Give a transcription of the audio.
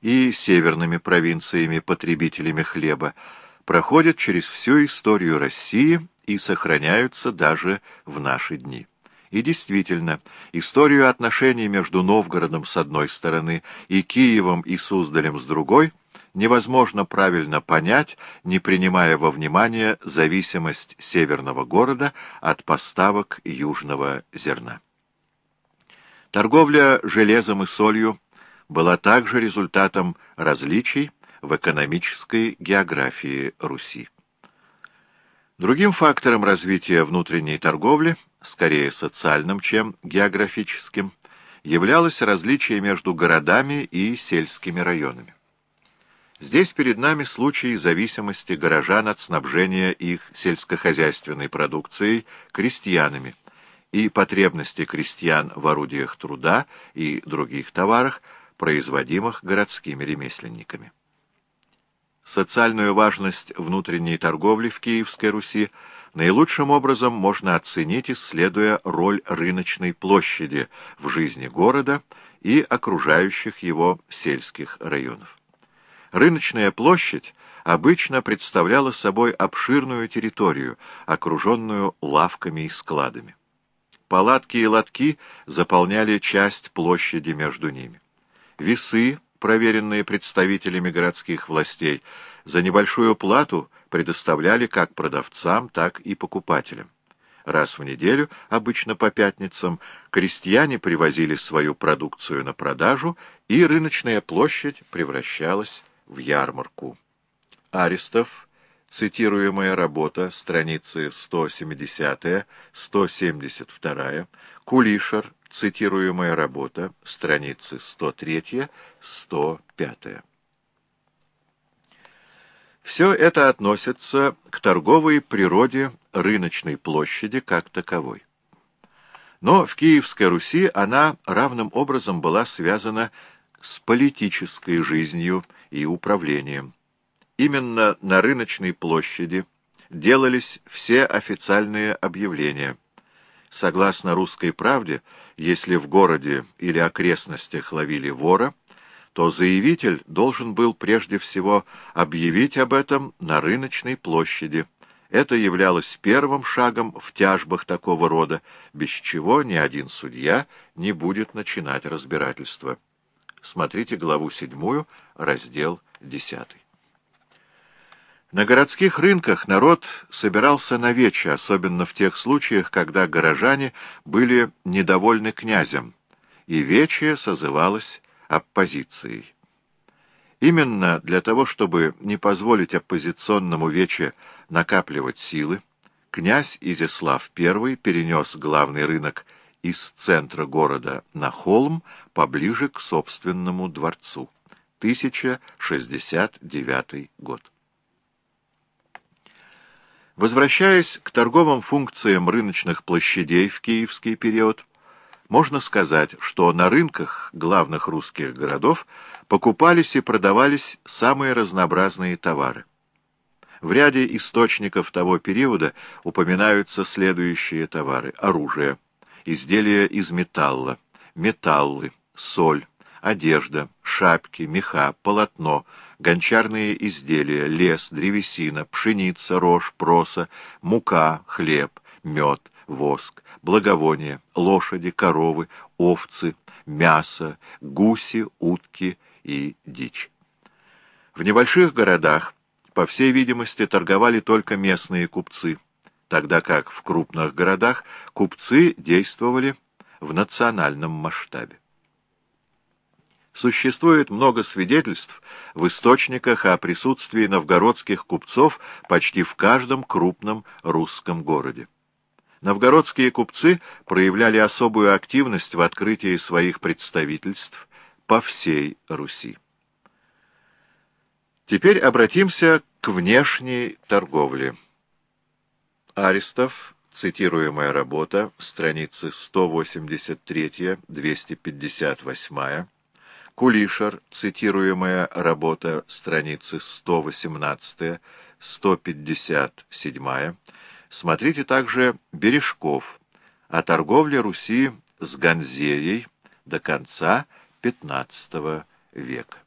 и северными провинциями-потребителями хлеба, проходят через всю историю России и сохраняются даже в наши дни. И действительно, историю отношений между Новгородом с одной стороны и Киевом и Суздалем с другой невозможно правильно понять, не принимая во внимание зависимость северного города от поставок южного зерна. Торговля железом и солью была также результатом различий в экономической географии Руси. Другим фактором развития внутренней торговли, скорее социальным, чем географическим, являлось различие между городами и сельскими районами. Здесь перед нами случай зависимости горожан от снабжения их сельскохозяйственной продукцией крестьянами и потребности крестьян в орудиях труда и других товарах, производимых городскими ремесленниками. Социальную важность внутренней торговли в Киевской Руси наилучшим образом можно оценить, исследуя роль рыночной площади в жизни города и окружающих его сельских районов. Рыночная площадь обычно представляла собой обширную территорию, окруженную лавками и складами. Палатки и лотки заполняли часть площади между ними. Весы, проверенные представителями городских властей, за небольшую плату предоставляли как продавцам, так и покупателям. Раз в неделю, обычно по пятницам, крестьяне привозили свою продукцию на продажу, и рыночная площадь превращалась в ярмарку. Аристов, цитируемая работа, страницы 170-172, Кулишер, Цитируемая работа, страницы 103-105. Все это относится к торговой природе рыночной площади как таковой. Но в Киевской Руси она равным образом была связана с политической жизнью и управлением. Именно на рыночной площади делались все официальные объявления. Согласно «Русской правде», если в городе или окрестностях ловили вора, то заявитель должен был прежде всего объявить об этом на рыночной площади. Это являлось первым шагом в тяжбах такого рода, без чего ни один судья не будет начинать разбирательство. Смотрите главу 7, раздел 10. На городских рынках народ собирался на вече, особенно в тех случаях, когда горожане были недовольны князем, и вече созывалось оппозицией. Именно для того, чтобы не позволить оппозиционному вече накапливать силы, князь Изяслав I перенес главный рынок из центра города на холм поближе к собственному дворцу. 1069 год. Возвращаясь к торговым функциям рыночных площадей в киевский период, можно сказать, что на рынках главных русских городов покупались и продавались самые разнообразные товары. В ряде источников того периода упоминаются следующие товары. Оружие, изделия из металла, металлы, соль, одежда, шапки, меха, полотно, гончарные изделия, лес, древесина, пшеница, рожь, проса, мука, хлеб, мед, воск, благовония, лошади, коровы, овцы, мясо, гуси, утки и дичь. В небольших городах, по всей видимости, торговали только местные купцы, тогда как в крупных городах купцы действовали в национальном масштабе. Существует много свидетельств в источниках о присутствии новгородских купцов почти в каждом крупном русском городе. Новгородские купцы проявляли особую активность в открытии своих представительств по всей Руси. Теперь обратимся к внешней торговле. Аристов, цитируемая работа, страницы 183-258, Кулишер, цитируемая работа, страницы 118-157. Смотрите также Бережков о торговле Руси с Ганзеей до конца XV века.